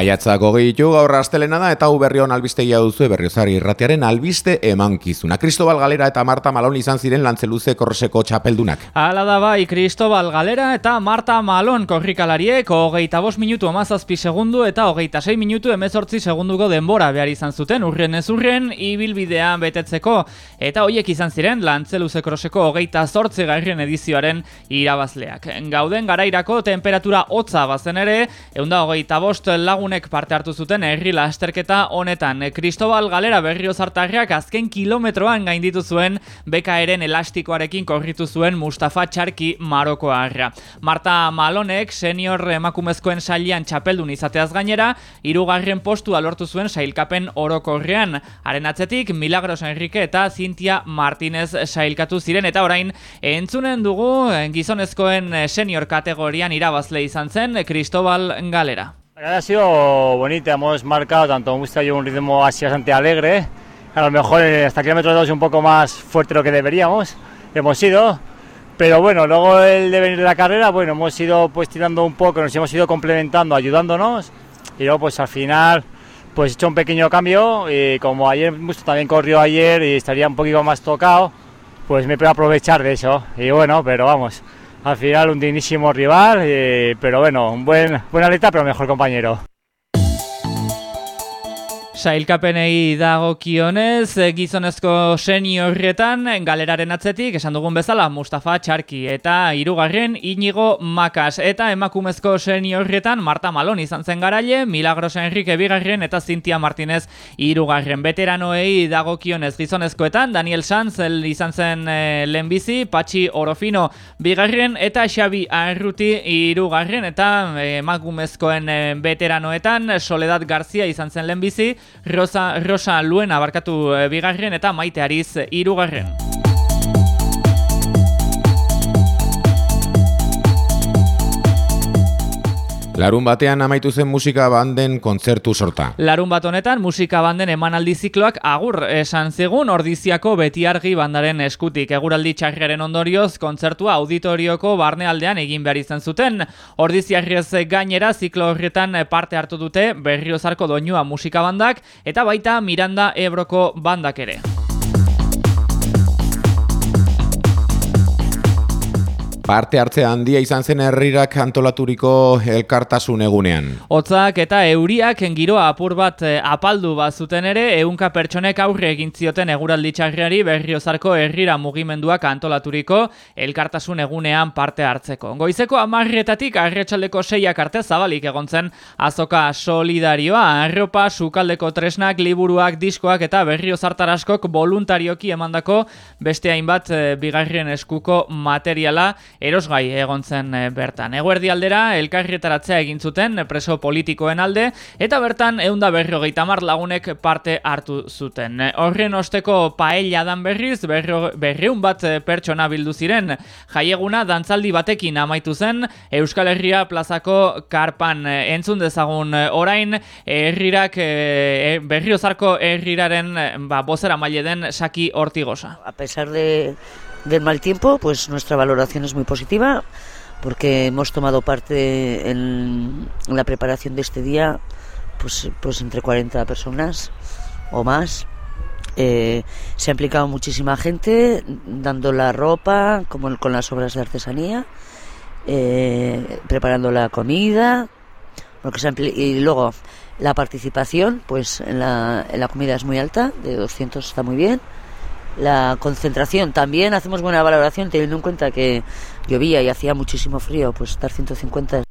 Maiatzak ditu gaur astelena da eta uberrion albistegia duzu berriozari irratiaren albiste emankizuna. Cristobal Galera eta Marta Malon izan ziren lantzeluze korroseko txapeldunak. Hala da bai, Cristobal Galera eta Marta Malon korrikalariek hogeita bos minutu amazazpi segundu eta hogeita sei minutu emezortzi segunduko denbora behar izan zuten urren ez urren ibilbidean betetzeko. Eta hoiek izan ziren lantzeluze korroseko hogeita zortzi garrien edizioaren irabazleak. Gauden garairako temperatura hotza bazen ere, eunda hogeita bost lagun lagunek parte hartu zuten herri lasterketa honetan. Cristobal Galera berriozartarriak azken kilometroan gainditu zuen bekaeren elastikoarekin korritu zuen Mustafa Txarki Marokoarra. Marta Malonek senior emakumezkoen sailean txapeldun izateaz gainera, hirugarren postua lortu zuen sailkapen orokorrean. Haren atzetik Milagros Enrique eta Cintia Martinez sailkatu ziren eta orain entzunen dugu gizonezkoen senior kategorian irabazle izan zen Cristobal Galera. Ha sido bonita, hemos marcado tanto un y un ritmo así bastante alegre. A lo mejor hasta kilómetro 2 un poco más fuerte de lo que deberíamos, hemos ido. Pero bueno, luego el de venir de la carrera, bueno, hemos ido pues tirando un poco, nos hemos ido complementando, ayudándonos. Y luego pues al final pues he hecho un pequeño cambio y como ayer también corrió ayer y estaría un poquito más tocado, pues me puedo aprovechar de eso. Y bueno, pero vamos, al final un dignísimo rival, eh, pero bueno, un buen, buen atleta, pero mejor compañero. Sailkapenei dago kionez, eh, gizonezko seniorretan, galeraren atzetik, esan dugun bezala, Mustafa Txarki, eta irugarren inigo makas, eta emakumezko seniorretan, Marta Malon izan zen garaile, Milagros Enrique bigarren, eta Cintia Martinez irugarren. Veteranoei dago kionez gizonezkoetan, Daniel Sanz izan zen e, lehenbizi, Patxi Orofino bigarren, eta Xabi Arruti irugarren, eta emakumezkoen e, veteranoetan, Soledad Garzia izan zen lehenbizi, Rosa, Rosa Luen abarkatu e, bigarren eta maite ariz irugarren. Larun batean amaitu zen musika banden kontzertu sorta. Larun bat honetan musika banden emanaldi zikloak agur esan zigun ordiziako beti argi bandaren eskutik. Eguraldi txarriaren ondorioz kontzertua auditorioko barnealdean egin behar izan zuten. Ordiziarriez gainera ziklo horretan parte hartu dute berriozarko doinua musika bandak eta baita Miranda Ebroko bandak ere. Parte hartze handia izan zen herrirak antolaturiko elkartasun egunean. Hotzak eta euriak giroa apur bat eh, apaldu bazuten ere, ehunka pertsonek aurre egin zioten eguraldi txarriari berriozarko herrira mugimenduak antolaturiko elkartasun egunean parte hartzeko. Goizeko amarrietatik arretxaldeko seiak arte zabalik egontzen azoka solidarioa, arropa, sukaldeko tresnak, liburuak, diskoak eta berriozartaraskok voluntarioki emandako beste hainbat e, bigarrien eskuko materiala erosgai egon zen eh, bertan. Eguerdi aldera, elkarrietaratzea egin zuten preso politikoen alde, eta bertan eunda berrogeita mar lagunek parte hartu zuten. Horren osteko paella dan berriz, berro, berreun bat eh, pertsona bildu ziren, jaieguna dantzaldi batekin amaitu zen, Euskal Herria plazako karpan eh, entzun dezagun orain, herrirak, berriozarko herriraren ba, bozera maile den saki hortigosa. A pesar de del mal tiempo, pues nuestra valoración es muy positiva porque hemos tomado parte en, la preparación de este día, pues, pues entre 40 personas o más. Eh, se ha implicado muchísima gente dando la ropa, como con las obras de artesanía, eh, preparando la comida, y luego la participación, pues la, en la comida es muy alta, de 200 está muy bien la concentración. También hacemos buena valoración teniendo en cuenta que llovía y hacía muchísimo frío, pues estar 150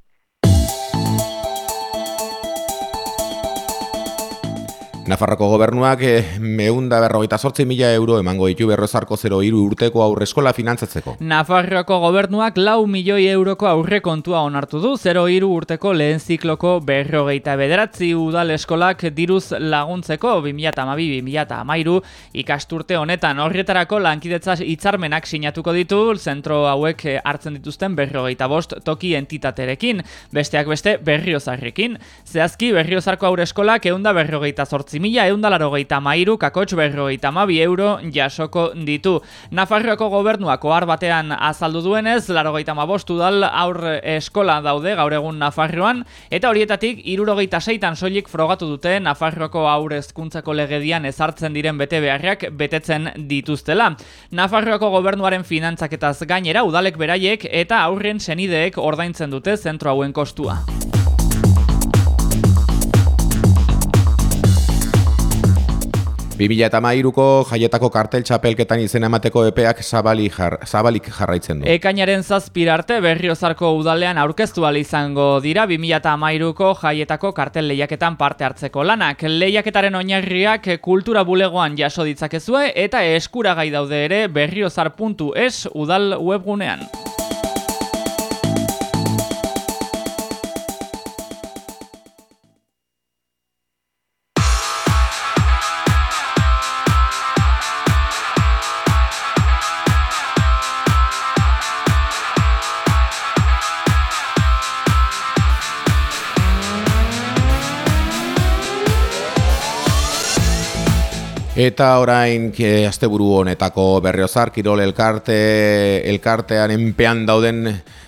Nafarroko gobernuak e, meunda berrogeita sortzi mila euro emango ditu berrozarko 0 iru urteko aurre eskola finantzatzeko. Nafarroko gobernuak lau milioi euroko aurre kontua onartu du 0 iru urteko lehen zikloko berrogeita bederatzi udal eskolak diruz laguntzeko 2008-2008 ikasturte honetan horretarako lankidetza hitzarmenak sinatuko ditu zentro hauek hartzen dituzten berrogeita bost toki entitaterekin, besteak beste berriozarrekin. Zehazki berriozarko aurre eskolak eunda berrogeita sortzi mila eundalaro geita mairu, kakotx berro geita mabi euro jasoko ditu. Nafarroako gobernuak ohar batean azaldu duenez, laro geita mabostu dal aur eskola daude gaur egun Nafarroan, eta horietatik irurogeita seitan soilik frogatu dute Nafarroako aur ezkuntzako legedian ezartzen diren bete beharrak betetzen dituztela. Nafarroako gobernuaren finantzaketaz gainera udalek beraiek eta aurren senideek ordaintzen dute zentro hauen kostua. 2008ko jaietako kartel txapelketan izen emateko epeak zabalik, jar, zabalik jarraitzen du. Ekainaren zazpirarte berriozarko udalean aurkeztu izango dira 2008ko jaietako kartel lehiaketan parte hartzeko lanak. Lehiaketaren oinarriak kultura bulegoan jaso ditzakezue eta eskuragai daude ere berriozar.es udal webgunean. Eta orain asteburu honetako Berriozar Kirol elkarte elkartean enpean dauden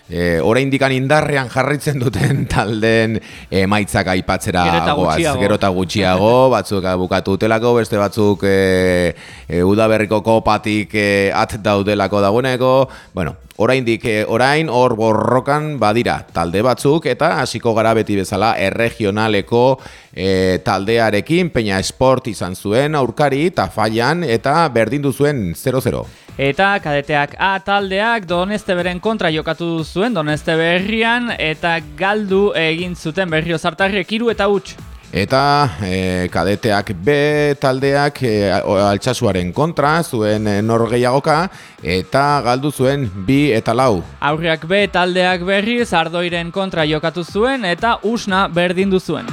e, oraindik indarrean jarraitzen duten taldeen emaitzak aipatzera goaz. Gero eta gutxiago, batzuk bukatu utelako, beste batzuk e, e, udaberriko kopatik e, at daudelako dagoeneko. Bueno, oraindik e, orain hor borrokan badira talde batzuk eta hasiko gara beti bezala erregionaleko e, taldearekin Peña Sport izan zuen aurkari eta faian eta berdindu zuen 0-0. Eta kadeteak A taldeak Doneste beren kontra jokatu zuen Doneste berrian eta galdu egin zuten berrio zartarrek iru eta huts. Eta e, kadeteak B taldeak e, altxasuaren kontra zuen e, norgeiagoka eta galdu zuen bi eta lau. Aurriak B taldeak berri zardoiren kontra jokatu zuen eta usna berdindu zuen.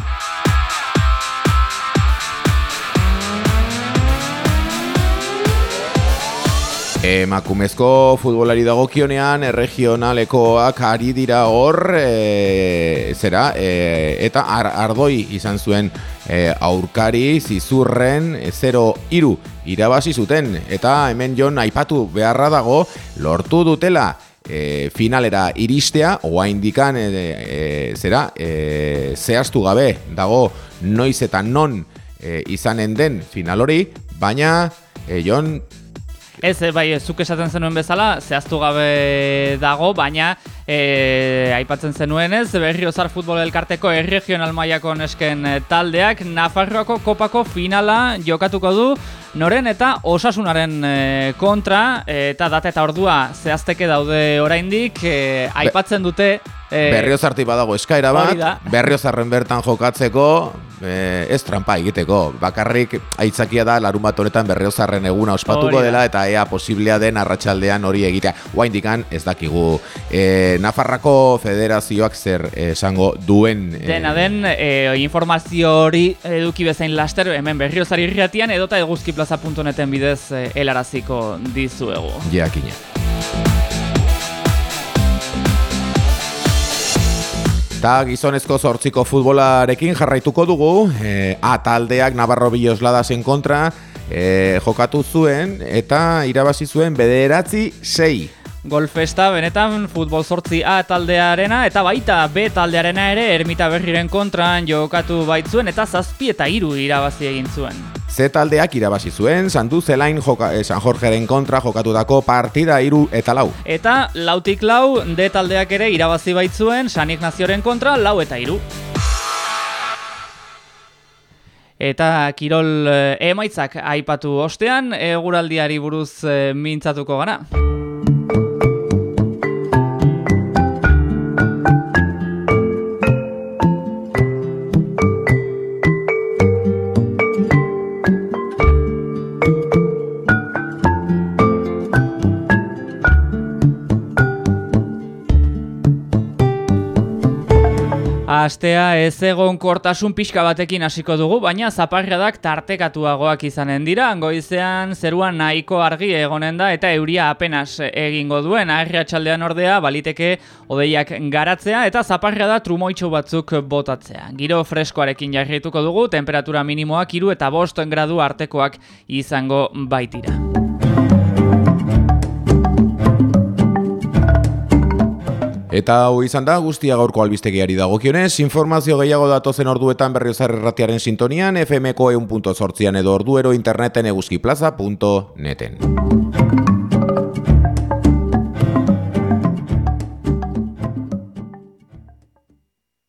Emakumezko futbolari dagokionean erregionalekoak ari dira hor e, zera e, eta ardoi izan zuen e, aurkari zizurren 0 iru irabazi zuten. Eta hemen jon aipatu beharra dago lortu dutela e, finalera iristea oa indikan e, e, zera e, zehaztu gabe dago noiz eta non e, izanen den final hori. Baina e, jon Ez, eh, bai, zuk esaten zenuen bezala, zehaztu gabe dago, baina e, aipatzen zenuen ez, berriozar futbol elkarteko erregional maiako nesken eh, taldeak, Nafarroako kopako finala jokatuko du, noren eta osasunaren kontra, eta data eta ordua zehazteke daude oraindik, e, aipatzen dute... E, berriozarti badago eskaira bat, berriozarren bertan jokatzeko, e, ez trampa egiteko. Bakarrik aitzakia da larun bat honetan berreozarren eguna ospatuko dela eta ea posiblea den arratsaldean hori egitea. Oa indikan ez dakigu e, Nafarrako federazioak zer esango duen. E, Dena den e, informazio hori eduki bezain laster hemen berriozari irriatian edota eguzkiplaza.neten bidez e, helaraziko dizuegu. Jakina. Eta gizonezko zortziko futbolarekin jarraituko dugu, e, A taldeak Navarro Billosladasen kontra e, jokatu zuen eta irabazi zuen bederatzi sei. Golfesta benetan futbol sortzi A taldearena eta baita B taldearena ere ermita berriren kontran jokatu baitzuen eta zazpi eta iru irabazi egin zuen. Z taldeak irabazi zuen, Sandu Zelain joka, eh, San Jorgeren kontra jokatutako partida iru eta lau. Eta lautik lau, D taldeak ere irabazi baitzuen, San Ignazioren kontra lau eta iru. Eta Kirol eh, emaitzak aipatu ostean, eguraldiari buruz eh, mintzatuko gana. Astea ez egon kortasun pixka batekin hasiko dugu, baina zaparradak tartekatuagoak izanen dira. Goizean zeruan nahiko argi egonen da eta euria apenas egingo duen. Arratsaldean ordea baliteke odeiak garatzea eta zaparrada trumoitxo batzuk botatzea. Giro freskoarekin jarrituko dugu, temperatura minimoak iru eta bosten gradu artekoak izango baitira. Eta hau izan da guztia gaurko albistegiari dagokionez, informazio gehiago datozen orduetan berriozar erratiaren sintonian, FMko eun edo orduero interneten eguzkiplaza.neten.